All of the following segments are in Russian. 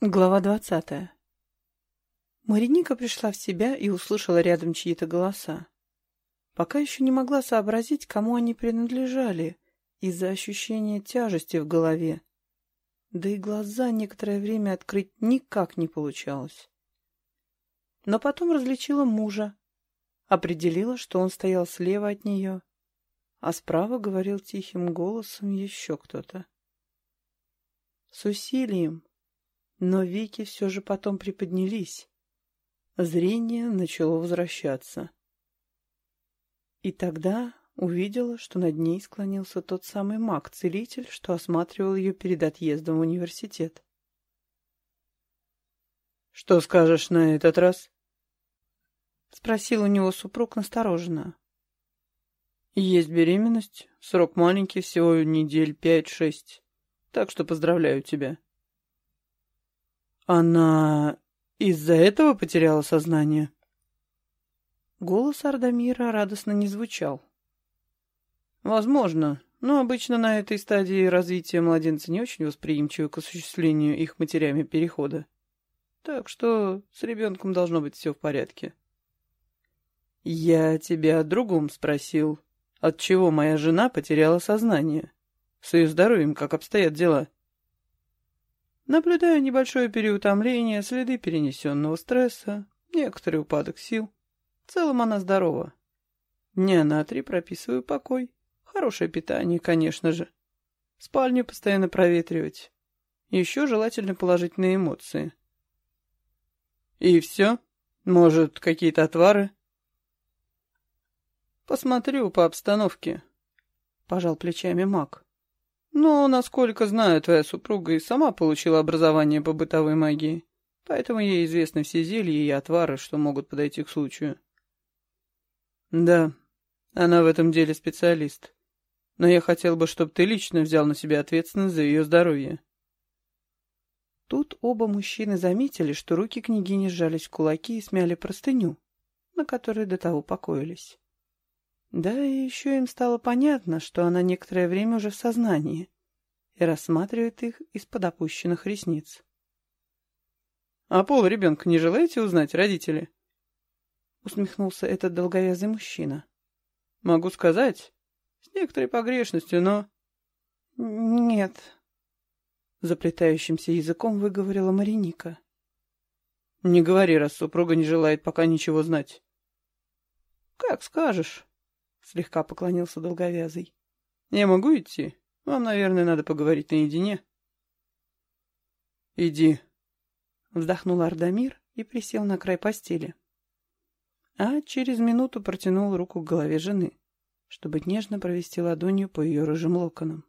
Глава двадцатая. Мариника пришла в себя и услышала рядом чьи-то голоса. Пока еще не могла сообразить, кому они принадлежали, из-за ощущения тяжести в голове. Да и глаза некоторое время открыть никак не получалось. Но потом различила мужа, определила, что он стоял слева от нее, а справа говорил тихим голосом еще кто-то. С усилием, но веки все же потом приподнялись. Зрение начало возвращаться. И тогда увидела, что над ней склонился тот самый маг-целитель, что осматривал ее перед отъездом в университет. «Что скажешь на этот раз?» — спросил у него супруг настороженно. «Есть беременность, срок маленький, всего недель пять-шесть, так что поздравляю тебя». Она из-за этого потеряла сознание? Голос Ардамира радостно не звучал. Возможно, но обычно на этой стадии развития младенцы не очень восприимчивы к осуществлению их матерями перехода. Так что с ребенком должно быть все в порядке. Я тебя о другом спросил. От чего моя жена потеряла сознание? С ее здоровьем как обстоят дела? Наблюдаю небольшой переутомление, следы перенесенного стресса, некоторый упадок сил. В целом она здорова. Не на три прописываю покой. Хорошее питание, конечно же. Спальню постоянно проветривать. Еще желательно положительные эмоции. И все? Может, какие-то отвары? Посмотрю по обстановке. Пожал плечами маг. Но, насколько знаю, твоя супруга и сама получила образование по бытовой магии, поэтому ей известны все зелья и отвары, что могут подойти к случаю. Да, она в этом деле специалист. Но я хотел бы, чтобы ты лично взял на себя ответственность за ее здоровье. Тут оба мужчины заметили, что руки княгини сжались в кулаки и смяли простыню, на которой до того покоились. Да, и еще им стало понятно, что она некоторое время уже в сознании и рассматривает их из-под опущенных ресниц. «А пол ребенка не желаете узнать, родители?» Усмехнулся этот долговязый мужчина. «Могу сказать, с некоторой погрешностью, но...» «Нет», — заплетающимся языком выговорила Мариника. «Не говори, раз супруга не желает пока ничего знать». «Как скажешь» слегка поклонился долговязый. «Я могу идти? Вам, наверное, надо поговорить наедине». «Иди», — вздохнул Ардамир и присел на край постели. А через минуту протянул руку к голове жены, чтобы нежно провести ладонью по ее рыжим локонам.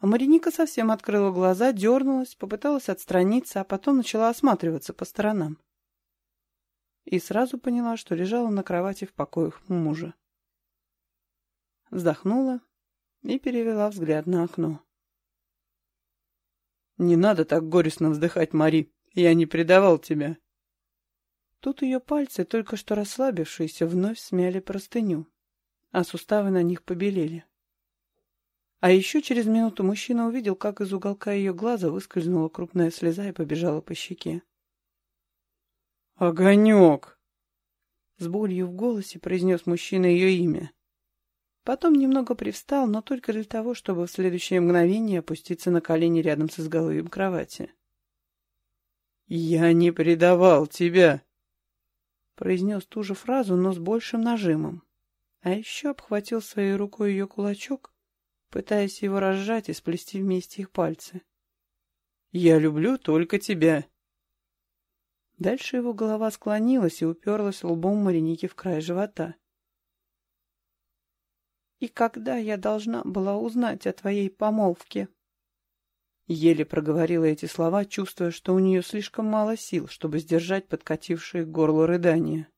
А Мариника совсем открыла глаза, дернулась, попыталась отстраниться, а потом начала осматриваться по сторонам и сразу поняла, что лежала на кровати в покоях мужа. Вздохнула и перевела взгляд на окно. «Не надо так горестно вздыхать, Мари, я не предавал тебя». Тут ее пальцы, только что расслабившиеся, вновь смяли простыню, а суставы на них побелели. А еще через минуту мужчина увидел, как из уголка ее глаза выскользнула крупная слеза и побежала по щеке. «Огонек!» С болью в голосе произнес мужчина ее имя. Потом немного привстал, но только для того, чтобы в следующее мгновение опуститься на колени рядом с изголовьем кровати. «Я не предавал тебя!» Произнес ту же фразу, но с большим нажимом. А еще обхватил своей рукой ее кулачок, пытаясь его разжать и сплести вместе их пальцы. «Я люблю только тебя!» Дальше его голова склонилась и уперлась лбом Мариники в край живота. «И когда я должна была узнать о твоей помолвке?» Еле проговорила эти слова, чувствуя, что у нее слишком мало сил, чтобы сдержать подкатившие к горлу рыдания.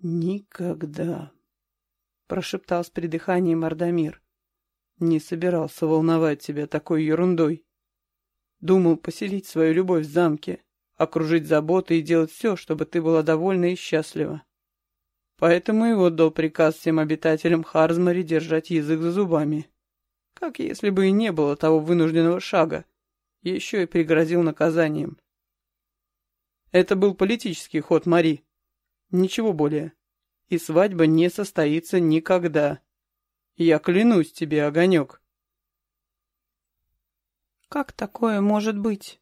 «Никогда», — прошептал с придыханием Ардамир. «Не собирался волновать тебя такой ерундой. Думал поселить свою любовь в замке, окружить заботой и делать все, чтобы ты была довольна и счастлива. Поэтому и отдал приказ всем обитателям Харзмари держать язык за зубами. Как если бы и не было того вынужденного шага, еще и пригрозил наказанием. Это был политический ход Мари. Ничего более. И свадьба не состоится никогда. Я клянусь тебе, Огонек. Как такое может быть?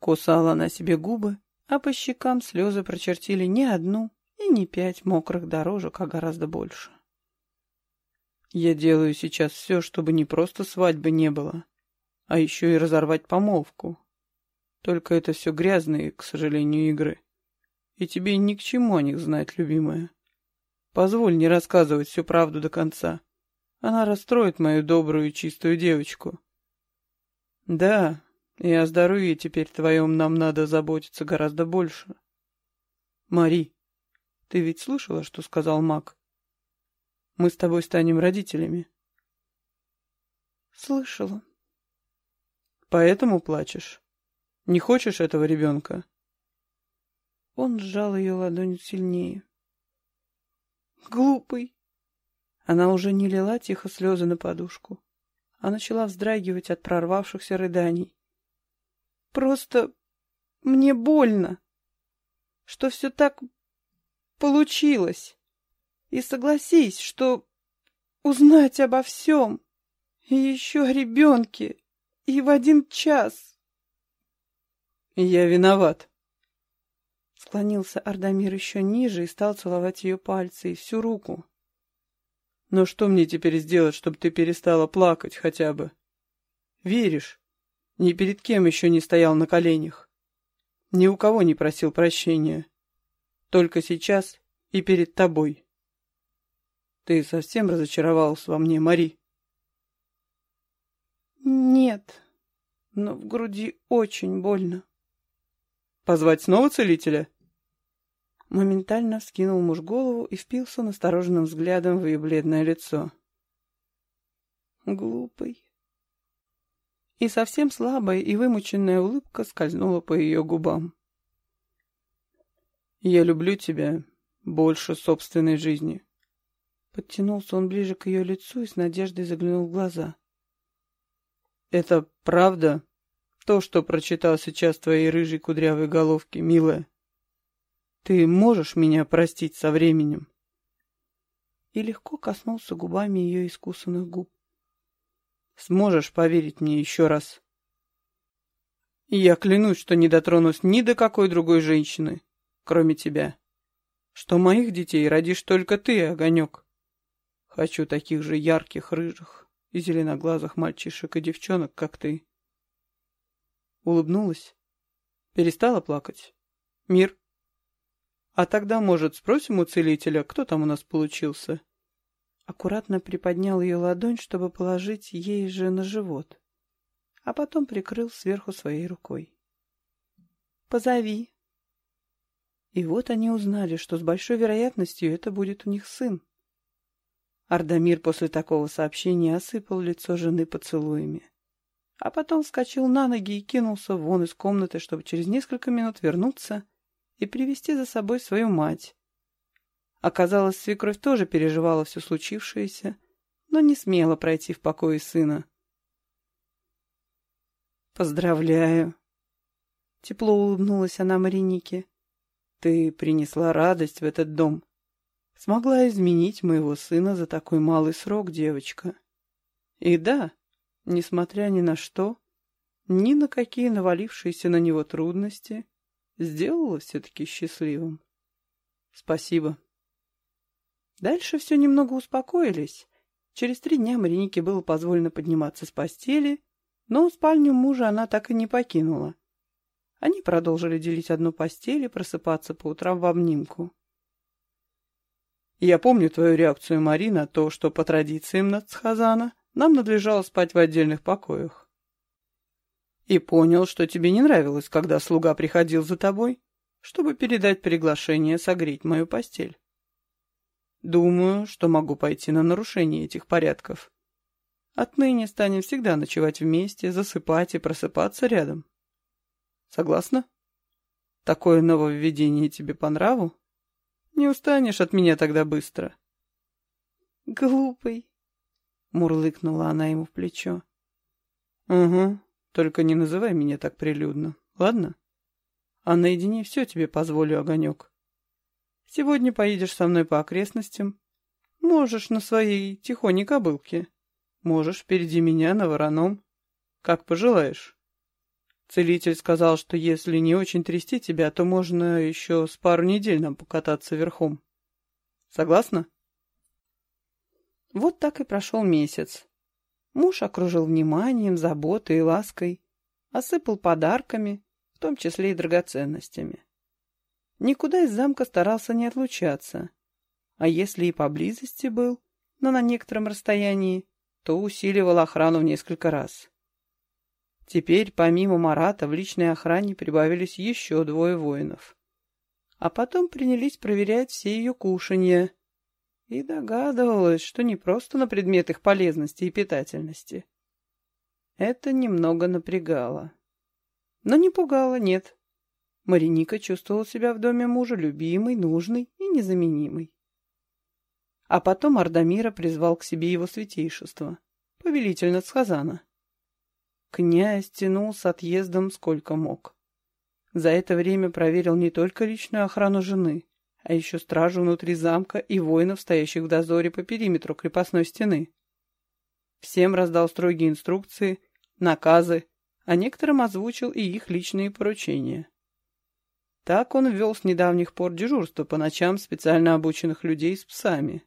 Кусала она себе губы, а по щекам слезы прочертили не одну и не пять мокрых дорожек, а гораздо больше. Я делаю сейчас все, чтобы не просто свадьбы не было, а еще и разорвать помолвку. Только это все грязные, к сожалению, игры. И тебе ни к чему о них знать, любимая. Позволь не рассказывать всю правду до конца. Она расстроит мою добрую и чистую девочку. Да, и о здоровье теперь твоем нам надо заботиться гораздо больше. Мари, ты ведь слышала, что сказал Мак? Мы с тобой станем родителями. Слышала. Поэтому плачешь? Не хочешь этого ребенка? Он сжал ее ладонь сильнее. Глупый. Она уже не лила тихо слезы на подушку, а начала вздрагивать от прорвавшихся рыданий. Просто мне больно, что все так получилось. И согласись, что узнать обо всем, и еще о ребенке, и в один час. Я виноват. Склонился Ардамир еще ниже и стал целовать ее пальцы и всю руку. Но что мне теперь сделать, чтобы ты перестала плакать хотя бы? Веришь? Ни перед кем еще не стоял на коленях. Ни у кого не просил прощения. Только сейчас и перед тобой. Ты совсем разочаровалась во мне, Мари? Нет, но в груди очень больно. Позвать снова целителя? Моментально вскинул муж голову и впился настороженным взглядом в ее бледное лицо. Глупый. И совсем слабая и вымученная улыбка скользнула по ее губам. «Я люблю тебя больше собственной жизни», Подтянулся он ближе к ее лицу и с надеждой заглянул в глаза. «Это правда? То, что прочитал сейчас твоей рыжей кудрявой головке, милая? Ты можешь меня простить со временем?» И легко коснулся губами ее искусанных губ. «Сможешь поверить мне еще раз?» Я клянусь, что не дотронусь ни до какой другой женщины, кроме тебя. Что моих детей родишь только ты, Огонек. Хочу таких же ярких, рыжих и зеленоглазых мальчишек и девчонок, как ты. Улыбнулась. Перестала плакать. Мир. А тогда, может, спросим у целителя, кто там у нас получился? Аккуратно приподнял ее ладонь, чтобы положить ей же на живот, а потом прикрыл сверху своей рукой. «Позови». И вот они узнали, что с большой вероятностью это будет у них сын. Ардамир после такого сообщения осыпал лицо жены поцелуями. А потом вскочил на ноги и кинулся вон из комнаты, чтобы через несколько минут вернуться и привести за собой свою мать. Оказалось, свекровь тоже переживала все случившееся, но не смела пройти в покое сына. «Поздравляю!» Тепло улыбнулась она Маринике. «Ты принесла радость в этот дом смогла изменить моего сына за такой малый срок, девочка. И да, несмотря ни на что, ни на какие навалившиеся на него трудности, сделала все-таки счастливым. Спасибо. Дальше все немного успокоились. Через три дня Маринике было позволено подниматься с постели, но спальню мужа она так и не покинула. Они продолжили делить одну постель и просыпаться по утрам в обнимку. Я помню твою реакцию, Марина, на то, что по традициям Нацхазана нам надлежало спать в отдельных покоях. И понял, что тебе не нравилось, когда слуга приходил за тобой, чтобы передать приглашение согреть мою постель. Думаю, что могу пойти на нарушение этих порядков. Отныне станем всегда ночевать вместе, засыпать и просыпаться рядом. Согласна? Такое нововведение тебе по нраву? Не устанешь от меня тогда быстро. Глупый, мурлыкнула она ему в плечо. Угу, Только не называй меня так прилюдно, ладно? А наедине все тебе позволю, Огонек. Сегодня поедешь со мной по окрестностям. Можешь на своей тихоней кобылке. Можешь впереди меня на вороном. Как пожелаешь. Целитель сказал, что если не очень трясти тебя, то можно еще с пару недель нам покататься верхом. Согласна? Вот так и прошел месяц. Муж окружил вниманием, заботой и лаской, осыпал подарками, в том числе и драгоценностями. Никуда из замка старался не отлучаться, а если и поблизости был, но на некотором расстоянии, то усиливал охрану в несколько раз. Теперь, помимо Марата, в личной охране прибавились еще двое воинов. А потом принялись проверять все ее кушанья. И догадывалась, что не просто на предмет их полезности и питательности. Это немного напрягало. Но не пугало, нет. Мариника чувствовала себя в доме мужа любимой, нужной и незаменимой. А потом Ардамира призвал к себе его святейшество, повелитель Нацхазана. Князь тянул с отъездом сколько мог. За это время проверил не только личную охрану жены, а еще стражу внутри замка и воинов, стоящих в дозоре по периметру крепостной стены. Всем раздал строгие инструкции, наказы, а некоторым озвучил и их личные поручения. Так он ввел с недавних пор дежурство по ночам специально обученных людей с псами.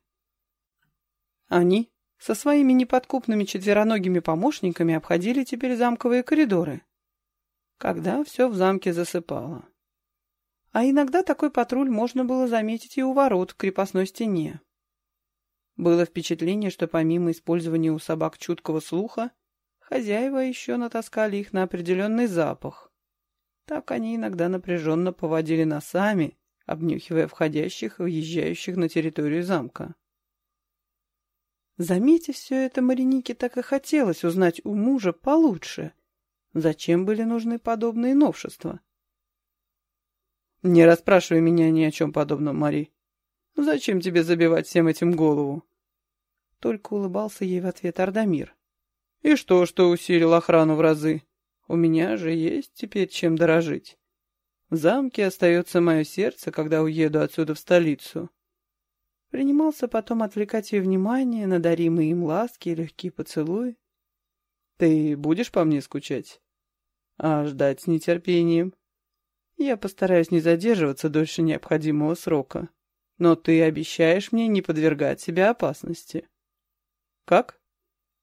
Они со своими неподкупными четвероногими помощниками обходили теперь замковые коридоры, когда все в замке засыпало. А иногда такой патруль можно было заметить и у ворот в крепостной стене. Было впечатление, что помимо использования у собак чуткого слуха, хозяева еще натаскали их на определенный запах. Так они иногда напряженно поводили носами, обнюхивая входящих и въезжающих на территорию замка. Заметив все это, Маринике так и хотелось узнать у мужа получше, зачем были нужны подобные новшества. «Не расспрашивай меня ни о чем подобном, Мари. Зачем тебе забивать всем этим голову?» Только улыбался ей в ответ Ардамир. «И что, что усилил охрану в разы? У меня же есть теперь чем дорожить. В замке остается мое сердце, когда уеду отсюда в столицу. Принимался потом отвлекать ее внимание на даримые им ласки и легкие поцелуи. «Ты будешь по мне скучать?» «А ждать с нетерпением?» «Я постараюсь не задерживаться дольше необходимого срока, но ты обещаешь мне не подвергать себя опасности». «Как?»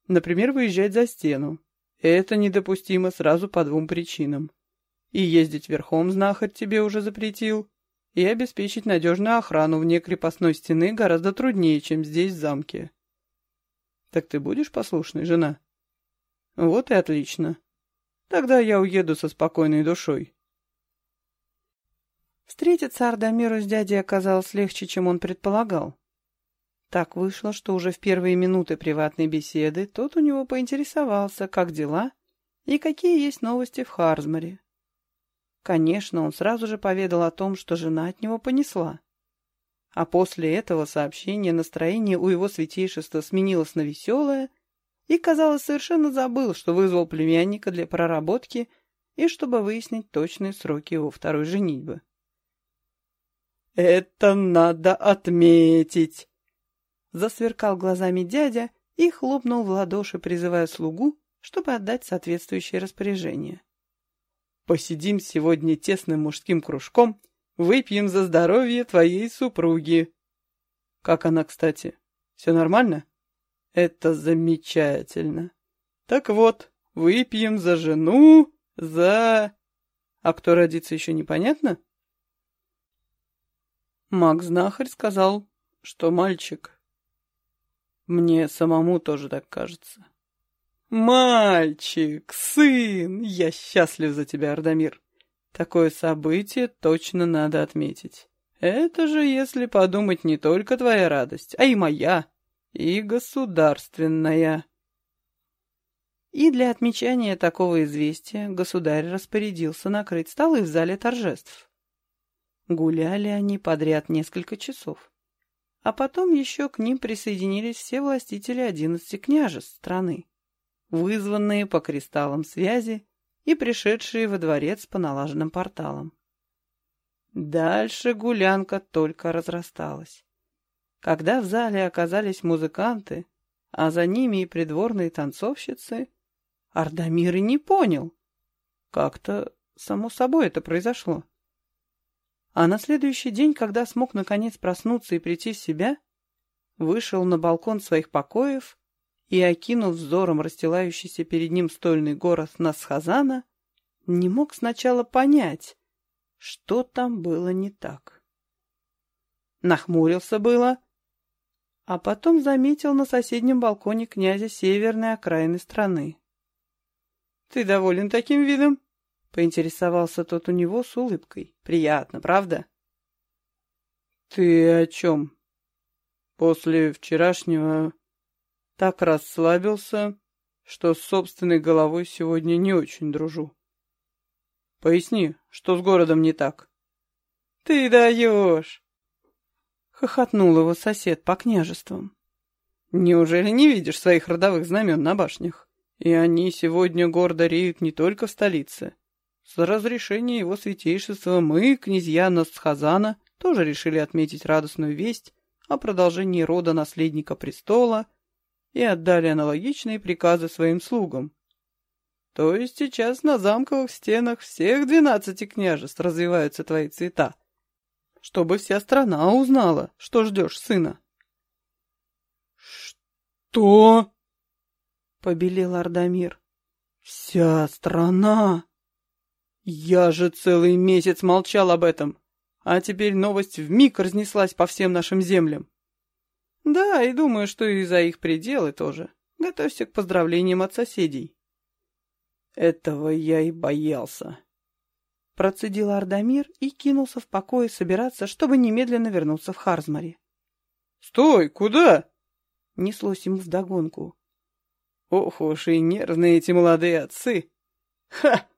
«Например, выезжать за стену. Это недопустимо сразу по двум причинам. И ездить верхом знахарь тебе уже запретил, и обеспечить надежную охрану вне крепостной стены гораздо труднее, чем здесь, в замке. Так ты будешь послушной, жена? Вот и отлично. Тогда я уеду со спокойной душой. Встретиться Ардамиру с дядей оказалось легче, чем он предполагал. Так вышло, что уже в первые минуты приватной беседы тот у него поинтересовался, как дела и какие есть новости в Харзмаре. Конечно, он сразу же поведал о том, что жена от него понесла. А после этого сообщения настроение у его святейшества сменилось на веселое, и, казалось, совершенно забыл, что вызвал племянника для проработки и чтобы выяснить точные сроки его второй женитьбы. «Это надо отметить!» Засверкал глазами дядя и хлопнул в ладоши, призывая слугу, чтобы отдать соответствующее распоряжение. Посидим сегодня тесным мужским кружком, выпьем за здоровье твоей супруги. Как она, кстати? Все нормально? Это замечательно. Так вот, выпьем за жену, за... А кто родится, еще непонятно? Маг-знахарь сказал, что мальчик. Мне самому тоже так кажется. «Мальчик, сын, я счастлив за тебя, Ардамир. Такое событие точно надо отметить. Это же, если подумать, не только твоя радость, а и моя, и государственная». И для отмечания такого известия государь распорядился накрыть столы в зале торжеств. Гуляли они подряд несколько часов. А потом еще к ним присоединились все властители одиннадцати княжеств страны вызванные по кристаллам связи и пришедшие во дворец по налаженным порталам. Дальше гулянка только разрасталась. Когда в зале оказались музыканты, а за ними и придворные танцовщицы, Ардамир и не понял. Как-то само собой это произошло. А на следующий день, когда смог наконец проснуться и прийти в себя, вышел на балкон своих покоев и, окинув взором расстилающийся перед ним стольный город Насхазана, не мог сначала понять, что там было не так. Нахмурился было, а потом заметил на соседнем балконе князя северной окраины страны. — Ты доволен таким видом? — поинтересовался тот у него с улыбкой. — Приятно, правда? — Ты о чем? После вчерашнего так расслабился, что с собственной головой сегодня не очень дружу. Поясни, что с городом не так? Ты даешь! Хохотнул его сосед по княжествам. Неужели не видишь своих родовых знамен на башнях? И они сегодня гордо реют не только в столице. С разрешения его святейшества мы, князья Насхазана, тоже решили отметить радостную весть о продолжении рода наследника престола и отдали аналогичные приказы своим слугам. То есть сейчас на замковых стенах всех двенадцати княжеств развиваются твои цвета, чтобы вся страна узнала, что ждешь сына. «Что?» — побелел Ардамир. «Вся страна!» «Я же целый месяц молчал об этом, а теперь новость вмиг разнеслась по всем нашим землям. Да, и думаю, что и за их пределы тоже. Готовься к поздравлениям от соседей. Этого я и боялся. Процедил Ардамир и кинулся в покое собираться, чтобы немедленно вернуться в Харзмари. «Стой! Куда?» Неслось ему вдогонку. «Ох уж и нервные эти молодые отцы! Ха!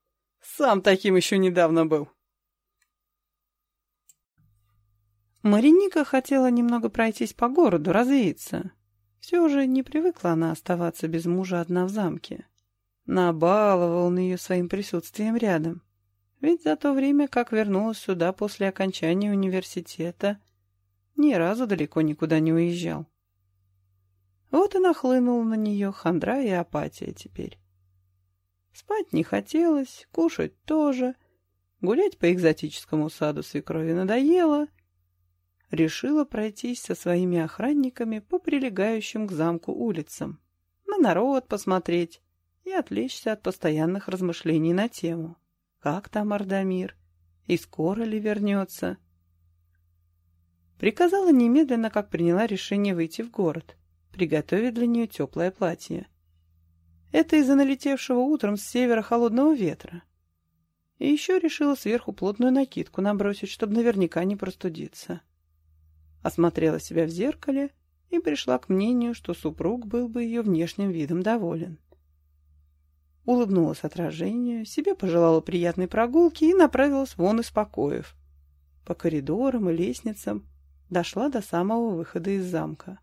Сам таким еще недавно был!» Мариника хотела немного пройтись по городу, развеяться. Все же не привыкла она оставаться без мужа одна в замке. Набаловал он ее своим присутствием рядом. Ведь за то время, как вернулась сюда после окончания университета, ни разу далеко никуда не уезжал. Вот и нахлынула на нее хандра и апатия теперь. Спать не хотелось, кушать тоже, гулять по экзотическому саду свекрови надоело, решила пройтись со своими охранниками по прилегающим к замку улицам, на народ посмотреть и отвлечься от постоянных размышлений на тему «Как там Ардамир? И скоро ли вернется?» Приказала немедленно, как приняла решение выйти в город, приготовить для нее теплое платье. Это из-за налетевшего утром с севера холодного ветра. И еще решила сверху плотную накидку набросить, чтобы наверняка не простудиться осмотрела себя в зеркале и пришла к мнению, что супруг был бы ее внешним видом доволен. Улыбнулась отражению, себе пожелала приятной прогулки и направилась вон из покоев. По коридорам и лестницам дошла до самого выхода из замка.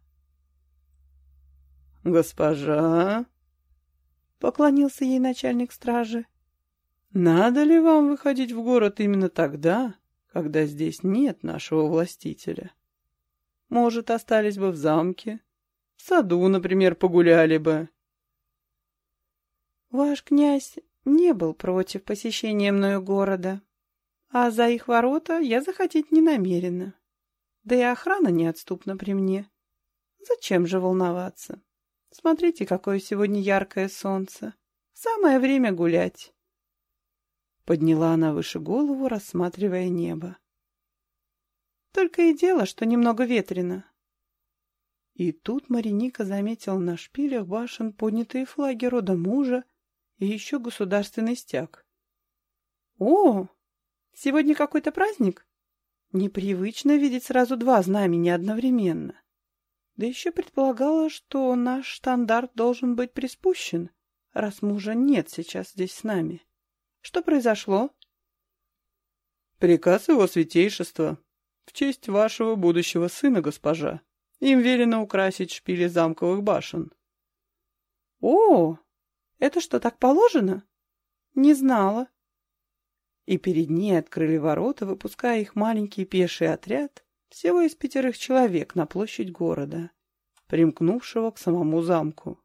«Госпожа!» — поклонился ей начальник стражи. «Надо ли вам выходить в город именно тогда, когда здесь нет нашего властителя?» Может, остались бы в замке. В саду, например, погуляли бы. Ваш князь не был против посещения мною города, а за их ворота я заходить не намерена. Да и охрана неотступна при мне. Зачем же волноваться? Смотрите, какое сегодня яркое солнце. Самое время гулять. Подняла она выше голову, рассматривая небо. Только и дело, что немного ветрено. И тут Мариника заметила на шпилях башен поднятые флаги рода мужа и еще государственный стяг. «О, сегодня какой-то праздник? Непривычно видеть сразу два знамени одновременно. Да еще предполагала, что наш штандарт должен быть приспущен, раз мужа нет сейчас здесь с нами. Что произошло?» «Приказ его святейшества», в честь вашего будущего сына, госпожа. Им велено украсить шпили замковых башен. О, это что, так положено? Не знала. И перед ней открыли ворота, выпуская их маленький пеший отряд, всего из пятерых человек на площадь города, примкнувшего к самому замку.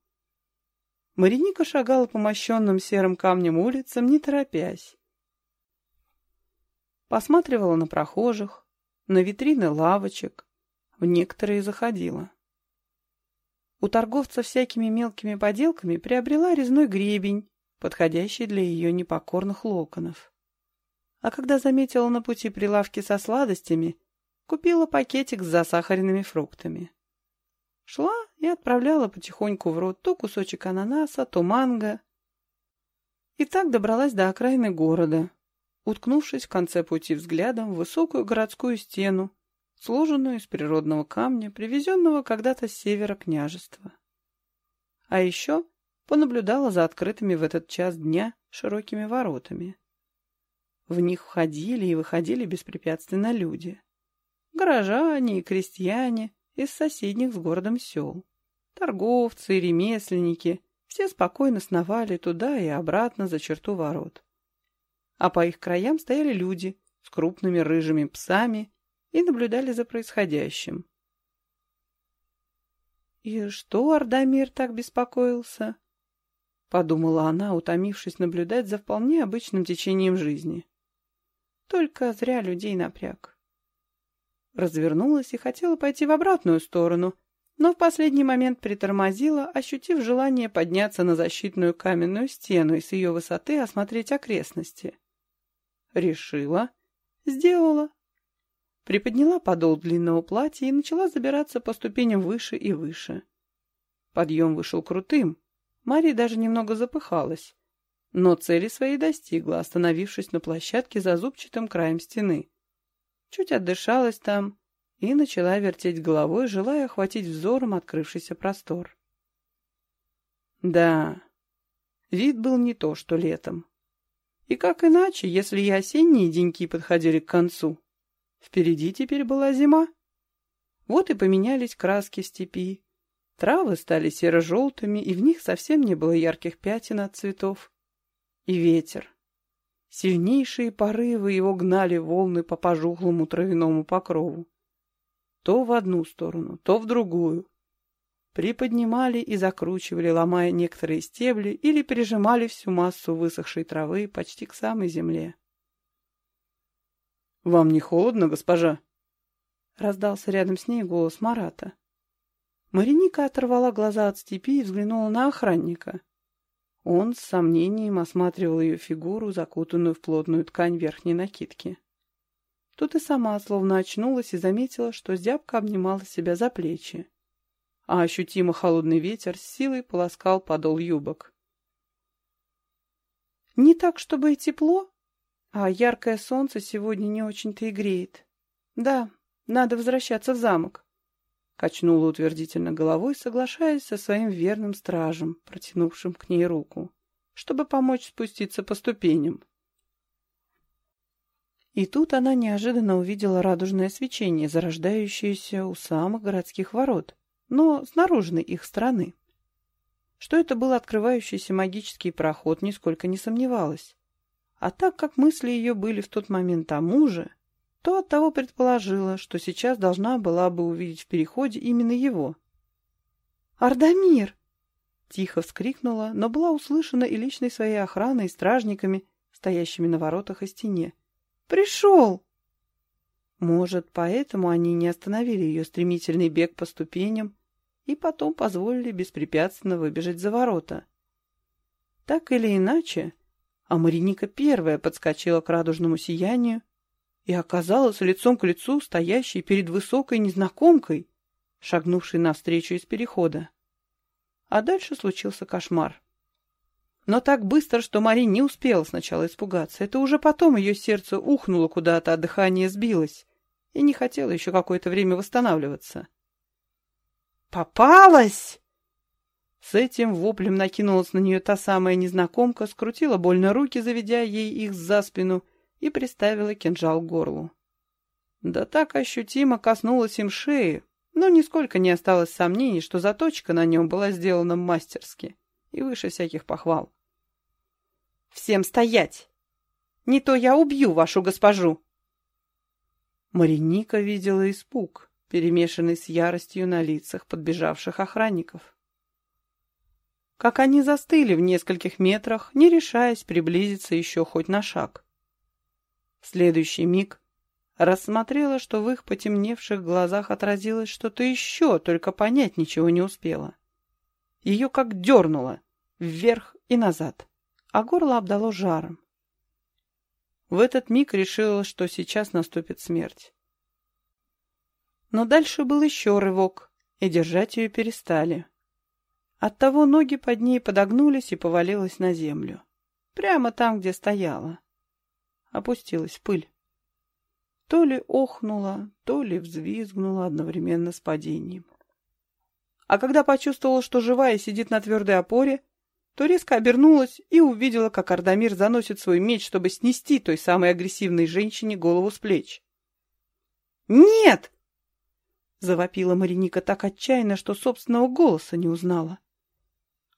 Мариника шагала по мощенным серым камнем улицам, не торопясь. Посматривала на прохожих, на витрины лавочек, в некоторые заходила. У торговца всякими мелкими поделками приобрела резной гребень, подходящий для ее непокорных локонов. А когда заметила на пути прилавки со сладостями, купила пакетик с засахаренными фруктами. Шла и отправляла потихоньку в рот то кусочек ананаса, то манго. И так добралась до окраины города, уткнувшись в конце пути взглядом в высокую городскую стену, сложенную из природного камня, привезенного когда-то с севера княжества. А еще понаблюдала за открытыми в этот час дня широкими воротами. В них входили и выходили беспрепятственно люди. Горожане и крестьяне из соседних с городом сел. Торговцы и ремесленники все спокойно сновали туда и обратно за черту ворот а по их краям стояли люди с крупными рыжими псами и наблюдали за происходящим. «И что Ардамир так беспокоился?» — подумала она, утомившись наблюдать за вполне обычным течением жизни. «Только зря людей напряг». Развернулась и хотела пойти в обратную сторону, но в последний момент притормозила, ощутив желание подняться на защитную каменную стену и с ее высоты осмотреть окрестности. Решила. Сделала. Приподняла подол длинного платья и начала забираться по ступеням выше и выше. Подъем вышел крутым. Мария даже немного запыхалась. Но цели своей достигла, остановившись на площадке за зубчатым краем стены. Чуть отдышалась там и начала вертеть головой, желая охватить взором открывшийся простор. Да, вид был не то, что летом. И как иначе, если и осенние деньки подходили к концу? Впереди теперь была зима. Вот и поменялись краски степи. Травы стали серо-желтыми, и в них совсем не было ярких пятен от цветов. И ветер. Сильнейшие порывы его гнали волны по пожухлому травяному покрову. То в одну сторону, то в другую приподнимали и закручивали, ломая некоторые стебли или прижимали всю массу высохшей травы почти к самой земле. «Вам не холодно, госпожа?» Раздался рядом с ней голос Марата. Мариника оторвала глаза от степи и взглянула на охранника. Он с сомнением осматривал ее фигуру, закутанную в плотную ткань верхней накидки. Тут и сама словно очнулась и заметила, что зябка обнимала себя за плечи а ощутимо холодный ветер с силой полоскал подол юбок. «Не так, чтобы и тепло, а яркое солнце сегодня не очень-то и греет. Да, надо возвращаться в замок», — качнула утвердительно головой, соглашаясь со своим верным стражем, протянувшим к ней руку, чтобы помочь спуститься по ступеням. И тут она неожиданно увидела радужное свечение, зарождающееся у самых городских ворот но с наружной их стороны. Что это был открывающийся магический проход, нисколько не сомневалась. А так как мысли ее были в тот момент о муже, то оттого предположила, что сейчас должна была бы увидеть в переходе именно его. «Ардамир!» Тихо вскрикнула, но была услышана и личной своей охраной, и стражниками, стоящими на воротах и стене. «Пришел!» Может, поэтому они не остановили ее стремительный бег по ступеням, и потом позволили беспрепятственно выбежать за ворота. Так или иначе, а Мариника первая подскочила к радужному сиянию и оказалась лицом к лицу стоящей перед высокой незнакомкой, шагнувшей навстречу из перехода. А дальше случился кошмар. Но так быстро, что Мари не успела сначала испугаться. Это уже потом ее сердце ухнуло куда-то, а дыхание сбилось, и не хотело еще какое-то время восстанавливаться. «Попалась!» С этим воплем накинулась на нее та самая незнакомка, скрутила больно руки, заведя ей их за спину, и приставила кинжал к горлу. Да так ощутимо коснулась им шеи, но нисколько не осталось сомнений, что заточка на нем была сделана мастерски и выше всяких похвал. Всем стоять! Не то я убью вашу госпожу!» Мариника видела испуг, перемешанный с яростью на лицах подбежавших охранников. Как они застыли в нескольких метрах, не решаясь приблизиться еще хоть на шаг. В следующий миг рассмотрела, что в их потемневших глазах отразилось что-то еще, только понять ничего не успела. Ее как дернуло, вверх и назад, а горло обдало жаром. В этот миг решила, что сейчас наступит смерть. Но дальше был еще рывок, и держать ее перестали. Оттого ноги под ней подогнулись и повалилась на землю. Прямо там, где стояла. Опустилась пыль. То ли охнула, то ли взвизгнула одновременно с падением. А когда почувствовала, что живая сидит на твердой опоре, то резко обернулась и увидела, как Ардамир заносит свой меч, чтобы снести той самой агрессивной женщине голову с плеч. «Нет!» — завопила Мариника так отчаянно, что собственного голоса не узнала.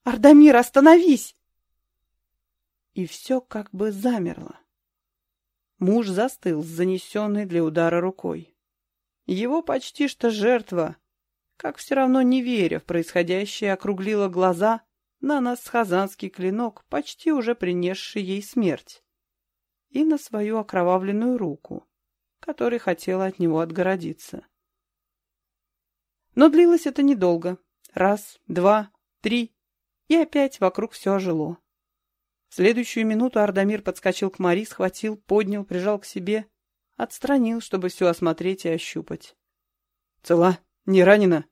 «Ардамир, остановись!» И все как бы замерло. Муж застыл с занесенной для удара рукой. Его почти что жертва, как все равно не веря в происходящее, округлила глаза на нас хазанский клинок, почти уже принесший ей смерть, и на свою окровавленную руку, которой хотела от него отгородиться. Но длилось это недолго. Раз, два, три, и опять вокруг все ожило. В следующую минуту Ардамир подскочил к Мари, схватил, поднял, прижал к себе, отстранил, чтобы все осмотреть и ощупать. «Цела? Не ранена?»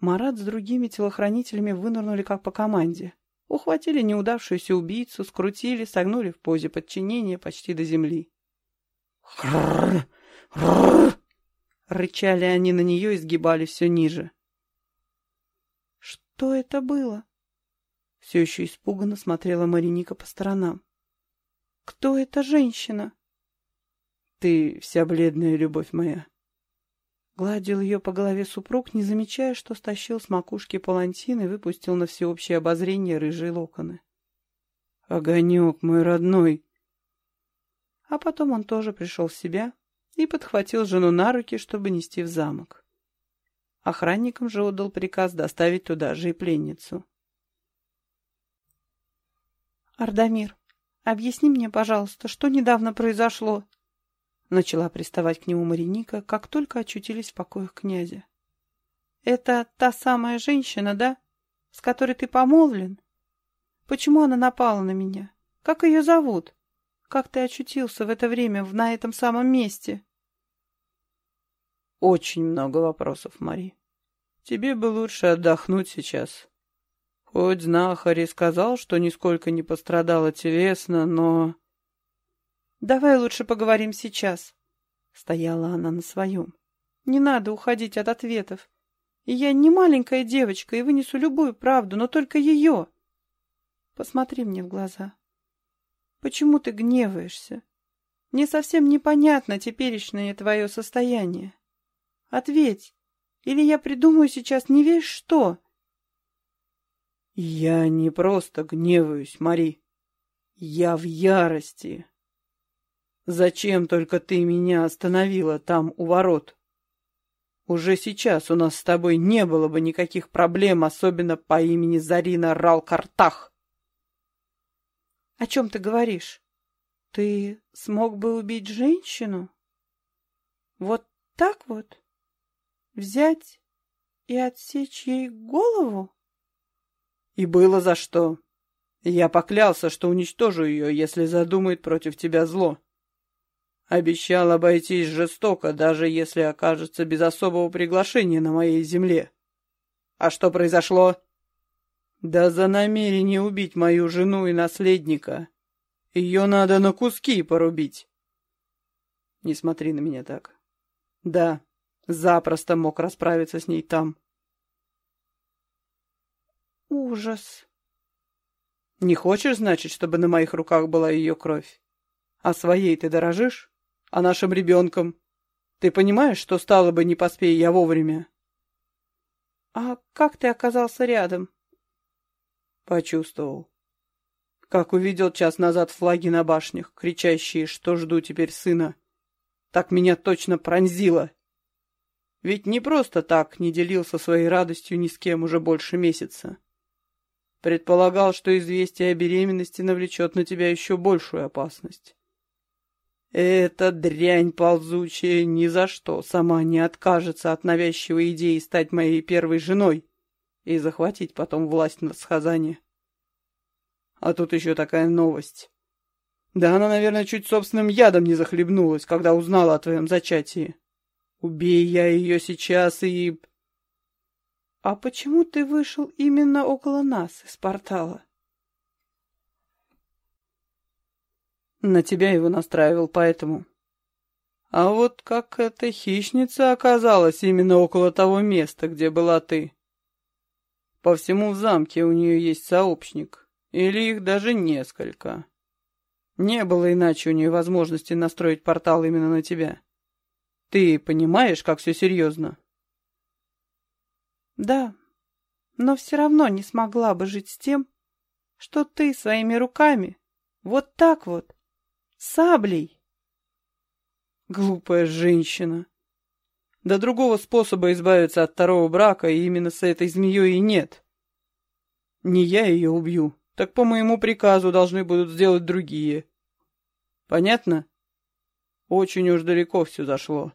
Марат с другими телохранителями вынырнули как по команде. Ухватили неудавшуюся убийцу, скрутили, согнули в позе подчинения почти до земли. Рычали они на нее и сгибали все ниже. «Что это было?» Все еще испуганно смотрела Мариника по сторонам. «Кто эта женщина?» «Ты вся бледная, любовь моя». Гладил ее по голове супруг, не замечая, что стащил с макушки палантин и выпустил на всеобщее обозрение рыжие локоны. «Огонек, мой родной!» А потом он тоже пришел в себя и подхватил жену на руки, чтобы нести в замок. Охранникам же отдал приказ доставить туда же и пленницу. «Ардамир, объясни мне, пожалуйста, что недавно произошло?» Начала приставать к нему Мариника, как только очутились в покоях князя. «Это та самая женщина, да? С которой ты помолвлен? Почему она напала на меня? Как ее зовут? Как ты очутился в это время в, на этом самом месте?» «Очень много вопросов, Мари. Тебе бы лучше отдохнуть сейчас. Хоть знахарь и сказал, что нисколько не пострадала телесно, но... «Давай лучше поговорим сейчас», — стояла она на своем. «Не надо уходить от ответов. И я не маленькая девочка и вынесу любую правду, но только ее. Посмотри мне в глаза. Почему ты гневаешься? Мне совсем непонятно теперешнее твое состояние. Ответь, или я придумаю сейчас не весь что». Я не просто гневаюсь, Мари. Я в ярости. Зачем только ты меня остановила там у ворот? Уже сейчас у нас с тобой не было бы никаких проблем, особенно по имени Зарина Ралкартах. О чем ты говоришь? Ты смог бы убить женщину? Вот так вот? Взять и отсечь ей голову? И было за что. Я поклялся, что уничтожу ее, если задумает против тебя зло. Обещал обойтись жестоко, даже если окажется без особого приглашения на моей земле. А что произошло? Да за намерение убить мою жену и наследника. Ее надо на куски порубить. Не смотри на меня так. Да, запросто мог расправиться с ней там. Ужас. Не хочешь, значит, чтобы на моих руках была ее кровь? А своей ты дорожишь? А нашим ребенком? Ты понимаешь, что стало бы, не поспей я вовремя? А как ты оказался рядом? Почувствовал. как увидел час назад флаги на башнях, кричащие, что жду теперь сына. Так меня точно пронзило. Ведь не просто так не делился своей радостью ни с кем уже больше месяца. Предполагал, что известие о беременности навлечет на тебя еще большую опасность. Эта дрянь ползучая ни за что сама не откажется от навязчивой идеи стать моей первой женой и захватить потом власть над Схазани. А тут еще такая новость. Да она, наверное, чуть собственным ядом не захлебнулась, когда узнала о твоем зачатии. Убей я ее сейчас и... А почему ты вышел именно около нас из портала? На тебя его настраивал, поэтому. А вот как эта хищница оказалась именно около того места, где была ты? По всему в замке у нее есть сообщник, или их даже несколько. Не было иначе у нее возможности настроить портал именно на тебя. Ты понимаешь, как все серьезно? Да, но все равно не смогла бы жить с тем, что ты своими руками, вот так вот, саблей. Глупая женщина. Да другого способа избавиться от второго брака и именно с этой змеей и нет. Не я ее убью, так по моему приказу должны будут сделать другие. Понятно? Очень уж далеко все зашло.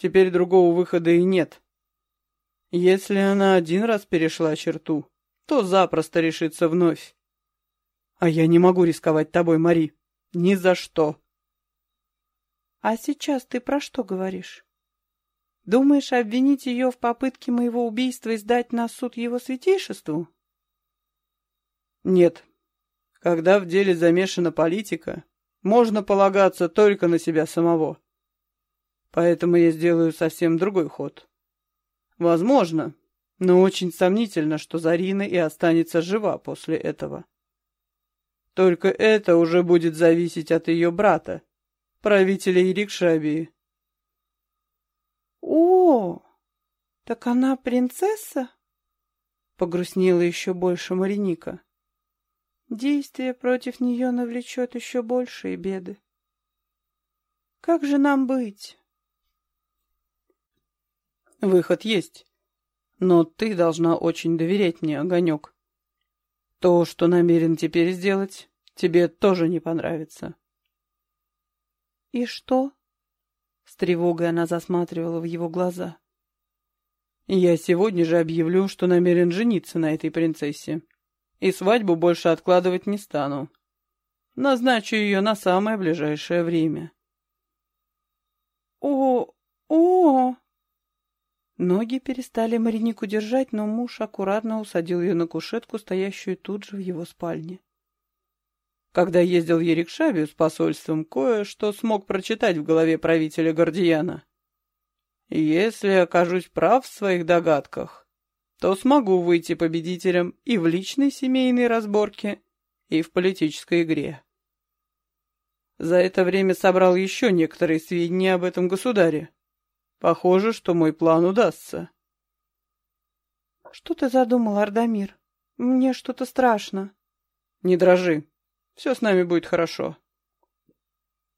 Теперь другого выхода и нет. Если она один раз перешла черту, то запросто решится вновь. А я не могу рисковать тобой, Мари. Ни за что. А сейчас ты про что говоришь? Думаешь обвинить ее в попытке моего убийства и сдать на суд его святейшеству? Нет. Когда в деле замешана политика, можно полагаться только на себя самого. Поэтому я сделаю совсем другой ход. Возможно, но очень сомнительно, что Зарина и останется жива после этого. Только это уже будет зависеть от ее брата, правителя Ирикшабии. О, так она принцесса? Погрустнела еще больше Мариника. Действие против нее навлечет еще большие беды. Как же нам быть? Выход есть. Но ты должна очень доверять мне, Огонек. То, что намерен теперь сделать, тебе тоже не понравится. И что? С тревогой она засматривала в его глаза. Я сегодня же объявлю, что намерен жениться на этой принцессе. И свадьбу больше откладывать не стану. Назначу ее на самое ближайшее время. О, о! Ноги перестали Маринику держать, но муж аккуратно усадил ее на кушетку, стоящую тут же в его спальне. Когда ездил в Ерикшавию с посольством, кое-что смог прочитать в голове правителя Гордияна. Если окажусь прав в своих догадках, то смогу выйти победителем и в личной семейной разборке, и в политической игре. За это время собрал еще некоторые сведения об этом государе. Похоже, что мой план удастся. Что ты задумал, Ардамир? Мне что-то страшно. Не дрожи. Все с нами будет хорошо.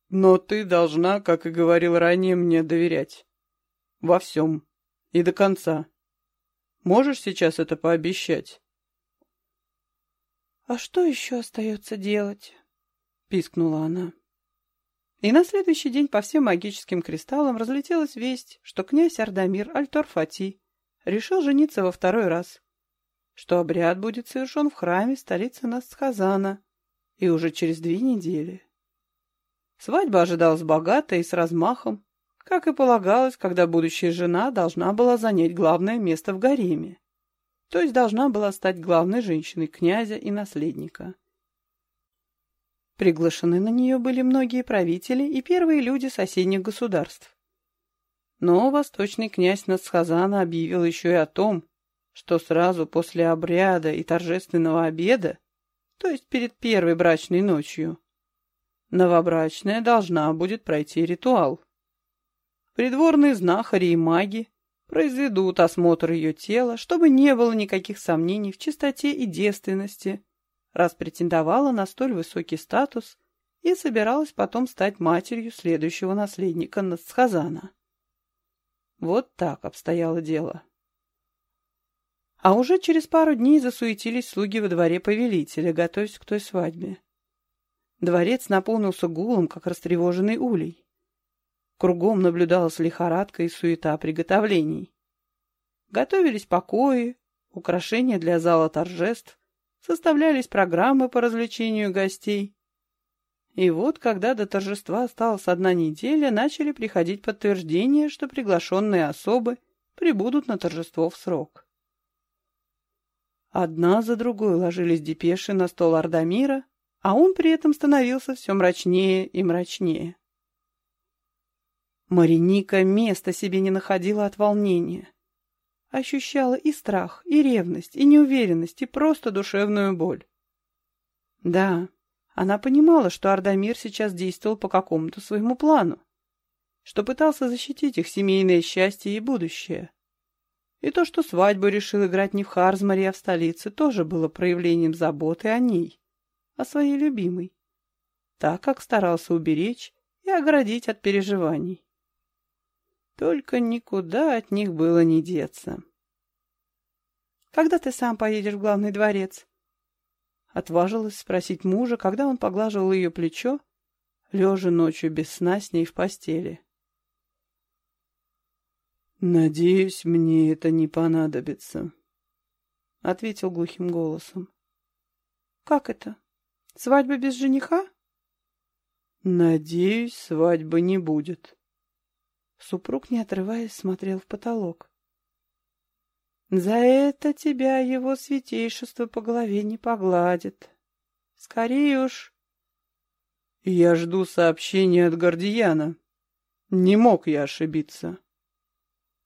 Но ты должна, как и говорил ранее, мне доверять. Во всем. И до конца. Можешь сейчас это пообещать? А что еще остается делать? Пискнула она. И на следующий день по всем магическим кристаллам разлетелась весть, что князь Ардамир Альтор-Фати решил жениться во второй раз, что обряд будет совершен в храме столицы Настхазана и уже через две недели. Свадьба ожидалась богатой и с размахом, как и полагалось, когда будущая жена должна была занять главное место в гареме, то есть должна была стать главной женщиной князя и наследника. Приглашены на нее были многие правители и первые люди соседних государств. Но восточный князь Насхазана объявил еще и о том, что сразу после обряда и торжественного обеда, то есть перед первой брачной ночью, новобрачная должна будет пройти ритуал. Придворные знахари и маги произведут осмотр ее тела, чтобы не было никаких сомнений в чистоте и девственности, раз претендовала на столь высокий статус и собиралась потом стать матерью следующего наследника Нацхазана. Вот так обстояло дело. А уже через пару дней засуетились слуги во дворе повелителя, готовясь к той свадьбе. Дворец наполнился гулом, как растревоженный улей. Кругом наблюдалась лихорадка и суета приготовлений. Готовились покои, украшения для зала торжеств, составлялись программы по развлечению гостей. И вот, когда до торжества осталась одна неделя, начали приходить подтверждения, что приглашенные особы прибудут на торжество в срок. Одна за другой ложились депеши на стол Ардамира, а он при этом становился все мрачнее и мрачнее. Мариника места себе не находила от волнения. Ощущала и страх, и ревность, и неуверенность, и просто душевную боль. Да, она понимала, что Ардамир сейчас действовал по какому-то своему плану, что пытался защитить их семейное счастье и будущее. И то, что свадьбу решил играть не в Харзмаре, а в столице, тоже было проявлением заботы о ней, о своей любимой, так как старался уберечь и оградить от переживаний. Только никуда от них было не деться. «Когда ты сам поедешь в главный дворец?» Отважилась спросить мужа, когда он поглаживал ее плечо, лежа ночью без сна с ней в постели. «Надеюсь, мне это не понадобится», — ответил глухим голосом. «Как это? Свадьба без жениха?» «Надеюсь, свадьбы не будет». Супруг, не отрываясь, смотрел в потолок. «За это тебя его святейшество по голове не погладит. Скорее уж...» «Я жду сообщения от Гордияна. Не мог я ошибиться».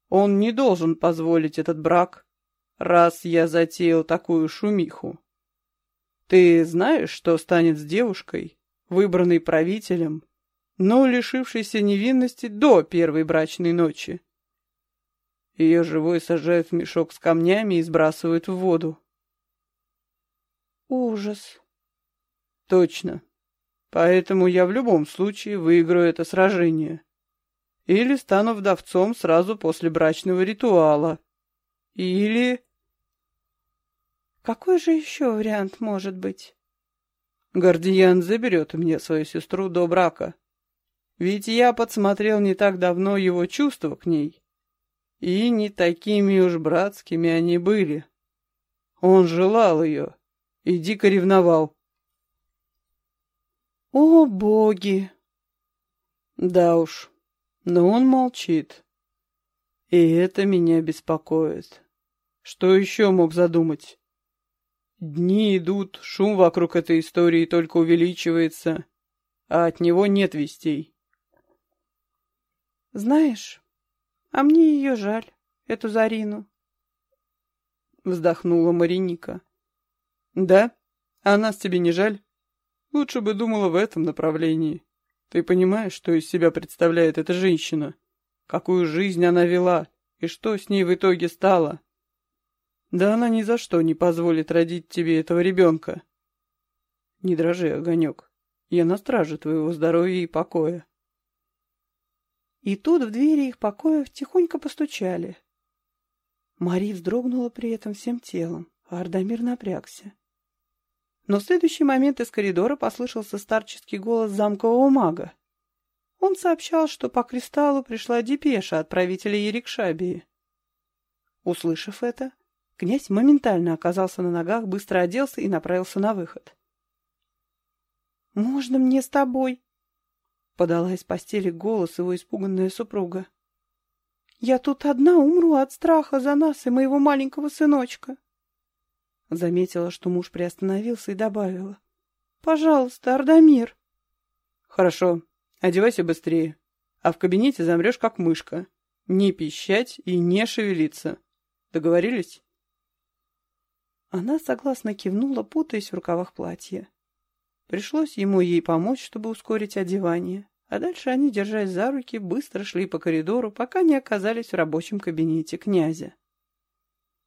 Он не должен позволить этот брак, раз я затеял такую шумиху. Ты знаешь, что станет с девушкой, выбранной правителем, но лишившейся невинности до первой брачной ночи? Ее живой сажают в мешок с камнями и сбрасывают в воду. Ужас. Точно. Поэтому я в любом случае выиграю это сражение. Или стану вдовцом сразу после брачного ритуала. Или... Какой же еще вариант может быть? Гордиян заберет мне свою сестру до брака. Ведь я подсмотрел не так давно его чувства к ней. И не такими уж братскими они были. Он желал ее и дико ревновал. О, боги! Да уж, но он молчит. И это меня беспокоит. Что еще мог задумать? Дни идут, шум вокруг этой истории только увеличивается, а от него нет вестей. Знаешь, а мне ее жаль, эту Зарину. Вздохнула Мариника. Да? А нас тебе не жаль? Лучше бы думала в этом направлении. Ты понимаешь, что из себя представляет эта женщина? Какую жизнь она вела? И что с ней в итоге стало? Да она ни за что не позволит родить тебе этого ребенка. Не дрожи, огонек. Я на страже твоего здоровья и покоя. И тут в двери их покоев тихонько постучали. Мари вздрогнула при этом всем телом, а Ардамир напрягся. Но в следующий момент из коридора послышался старческий голос замкового мага. Он сообщал, что по кристаллу пришла депеша от правителя Ерикшабии. Услышав это, князь моментально оказался на ногах, быстро оделся и направился на выход. «Можно мне с тобой?» — подала из постели голос его испуганная супруга. «Я тут одна умру от страха за нас и моего маленького сыночка». Заметила, что муж приостановился и добавила. «Пожалуйста, Ардамир». «Хорошо, одевайся быстрее, а в кабинете замрешь, как мышка. Не пищать и не шевелиться. Договорились?» Она согласно кивнула, путаясь в рукавах платья. Пришлось ему ей помочь, чтобы ускорить одевание, а дальше они, держась за руки, быстро шли по коридору, пока не оказались в рабочем кабинете князя.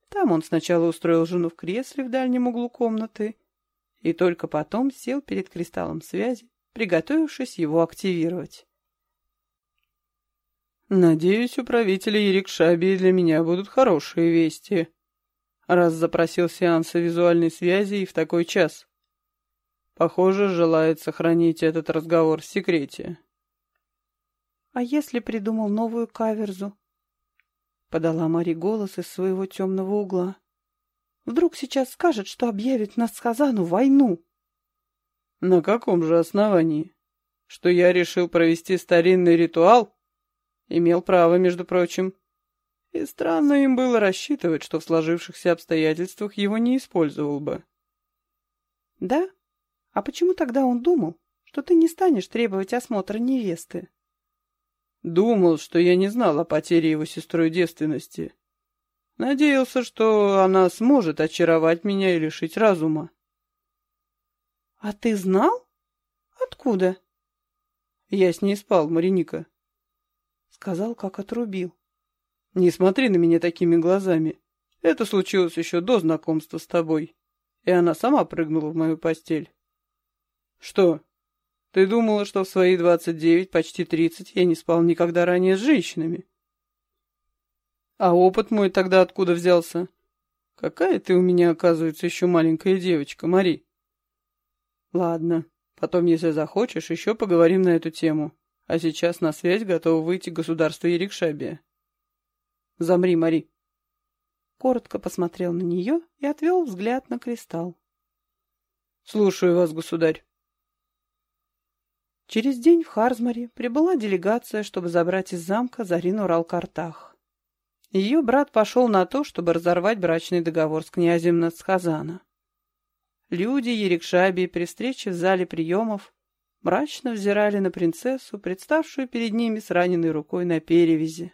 Там он сначала устроил жену в кресле в дальнем углу комнаты и только потом сел перед кристаллом связи, приготовившись его активировать. «Надеюсь, у правителя Ерикшабии для меня будут хорошие вести», раз запросил сеанса визуальной связи и в такой час. Похоже, желает сохранить этот разговор в секрете. «А если придумал новую каверзу?» — подала Мари голос из своего темного угла. «Вдруг сейчас скажет, что объявит нас с Хазану войну?» «На каком же основании? Что я решил провести старинный ритуал?» «Имел право, между прочим. И странно им было рассчитывать, что в сложившихся обстоятельствах его не использовал бы». «Да? А почему тогда он думал, что ты не станешь требовать осмотра невесты?» Думал, что я не знал о потере его сестрой девственности. Надеялся, что она сможет очаровать меня и лишить разума. — А ты знал? Откуда? — Я с ней спал, Мариника. Сказал, как отрубил. — Не смотри на меня такими глазами. Это случилось еще до знакомства с тобой. И она сама прыгнула в мою постель. — Что, ты думала, что в свои двадцать девять, почти тридцать, я не спал никогда ранее с женщинами? А опыт мой тогда откуда взялся? Какая ты у меня, оказывается, еще маленькая девочка, Мари. Ладно, потом, если захочешь, еще поговорим на эту тему. А сейчас на связь готово выйти государство Ерикшабия. Замри, Мари. Коротко посмотрел на нее и отвел взгляд на кристалл. Слушаю вас, государь. Через день в Харзмаре прибыла делегация, чтобы забрать из замка Зарину Ралкартах. Ее брат пошел на то, чтобы разорвать брачный договор с князем Нацхазана. Люди Ерикшаби при встрече в зале приемов мрачно взирали на принцессу, представшую перед ними с раненой рукой на перевязи.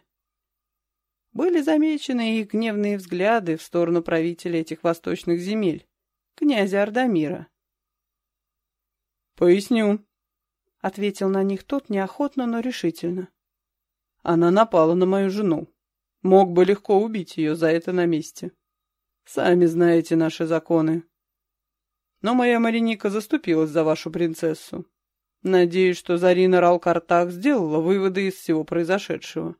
Были замечены их гневные взгляды в сторону правителя этих восточных земель, князя Ардамира. «Поясню», — ответил на них тот неохотно, но решительно. «Она напала на мою жену. Мог бы легко убить ее за это на месте. Сами знаете наши законы. Но моя Мариника заступилась за вашу принцессу. Надеюсь, что Зарина Ралкартах сделала выводы из всего произошедшего.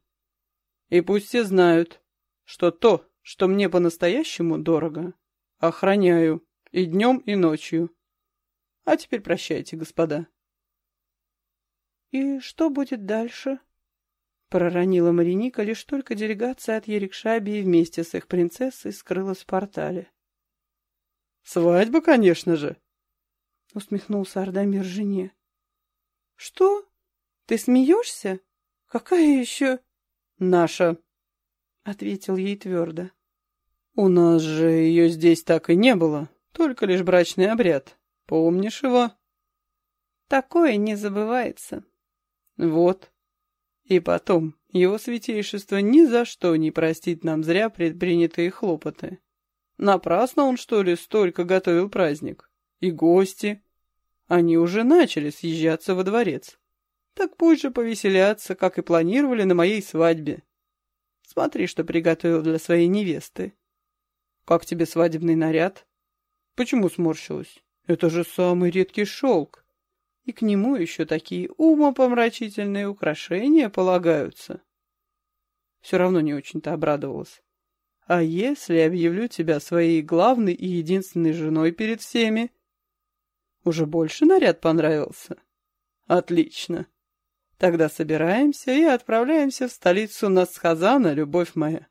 И пусть все знают, что то, что мне по-настоящему дорого, охраняю и днем, и ночью. А теперь прощайте, господа. «И что будет дальше?» Проронила Мариника, лишь только делегация от Ерикшабии вместе с их принцессой скрылась в портале. «Свадьба, конечно же!» — усмехнулся Ардамир жене. «Что? Ты смеешься? Какая еще...» «Наша!» — ответил ей твердо. «У нас же ее здесь так и не было, только лишь брачный обряд. Помнишь его?» «Такое не забывается», вот. И потом, его святейшество ни за что не простит нам зря предпринятые хлопоты. Напрасно он, что ли, столько готовил праздник? И гости? Они уже начали съезжаться во дворец. Так пусть же повеселятся, как и планировали на моей свадьбе. Смотри, что приготовил для своей невесты. Как тебе свадебный наряд? Почему сморщилась? Это же самый редкий шелк и к нему еще такие умопомрачительные украшения полагаются. Все равно не очень-то обрадовалась. А если объявлю тебя своей главной и единственной женой перед всеми? Уже больше наряд понравился? Отлично. Тогда собираемся и отправляемся в столицу Насхазана, любовь моя.